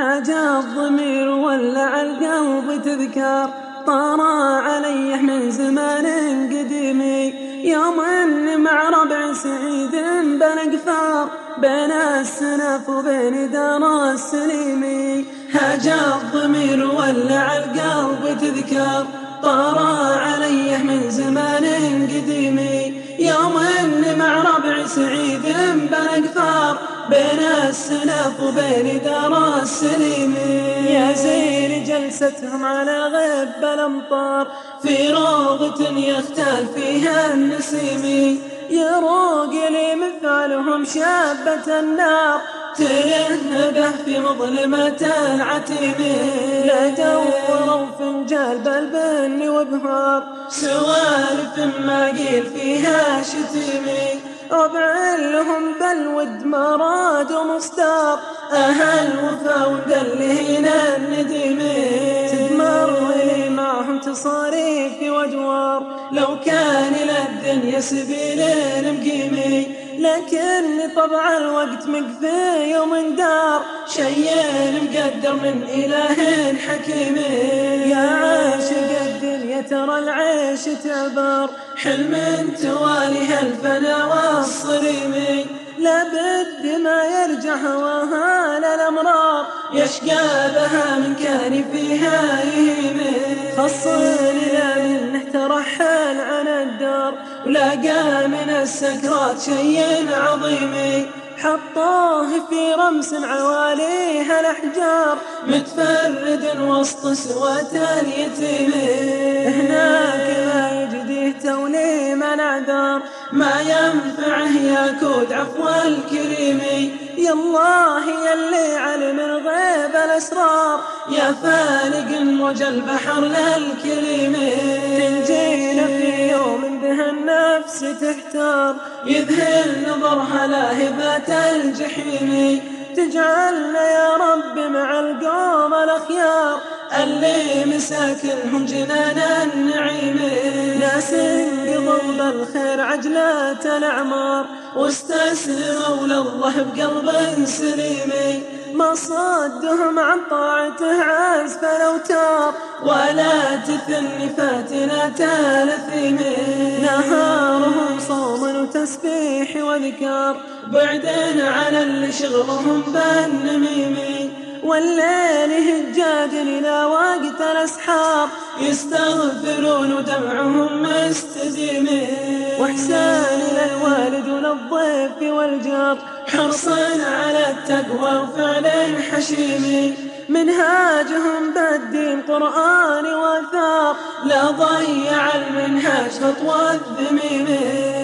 هاجا الضمير ولع القلب تذكار طارى عليه من زمان قديم. يوم أن مع ربع سعيد بنقفار بين السنف وبين دار السليمي هاجا الضمير ولع القلب تذكار طارى عليه من زمان قديم. يوم أن مع ربع سعيد بنقفار بين السلف وبين دار السليم. يا زين جلستهم على غب الأمطار. في روضة يختال فيها النسيم. يروق لي مثالهم شابة النار. تلهبه في مظلمة العتيم لا دوروا فنجال بالبن وبهار سوالف ما قيل فيها شتيمي ربع لهم بالود مراد ومستار أهل وفا ودلهنا النديمين تدمر معهم تصاريف وادوار لو كان للدنيا سبيل مقيمي لكن طبع الوقت مقفي ومن دار. شيء مقدر من إله حكيم. يا عاشق الدنيا ترى العيش تعبر حلم توالي هالفنا هواها للأمرار يشقى بها من كان فيها يهيم خصني لا منه ترحل عن الدار ولاقى من السكرات شيء عظيم. حطوه في رمس عواليها الأحجار متفرد وسط سوة اليتيم. هناك ما يجديه تولي من أعذار ما ينفعه يا كود عفو الكريم. يا الله يا اللي علم الغيب الأسرار. يا فالق موج البحر للكريم تنجينا في يوم به النفس تحتار يذهل نظرها لاهبة الجحيم. تجعلنا يا رب مع القوم الأخيار. اللي مساكنهم جنان النعيم. ناس بضم الخير عجلة الأعمار واستسلموا لله بقلب سليم. ما صدهم عن طاعته عزف الأوتار ولا تثني فاتنة الأثيم نهارهم صوم وتسبيح وذكار بعدين عن اللي شغلهم بالنميم. والليل هجاج إلى وقت الأسحار. يستغفرون ودمعهم مستديم وإحسان للوالد وللضيف والجار. حرصا على التقوى وفعل حشيم منهاجهم بالدين قرآن وثار لا ضيع المنهاج خطوة الذميم.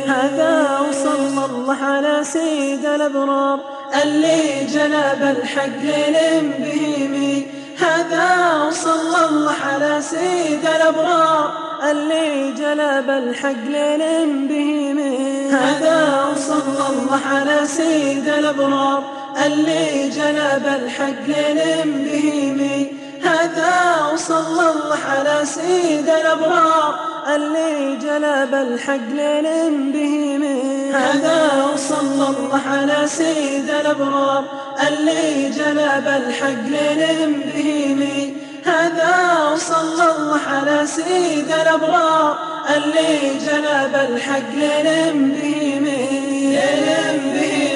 هذا وصلى الله على سيد الأبرار. اللي جلب الحق للم بهيمي هذا وصلى الله على سيد الأبرار. اللي جلب الحق للم بهيمي هذا وصلى الله على سيد الأبرار. اللي جلب الحق للم بهيمي هذا وصلى الله على سيد الأبرار. اللي جلب الحق للم بهيمي هذا وصلى الله على سيد الأبرار. اللي جلب الحق للم بهيمي هذا وصلى الله على سيد الأبرار. اللي جلب الحق للم بهيمي للم بهيمي للم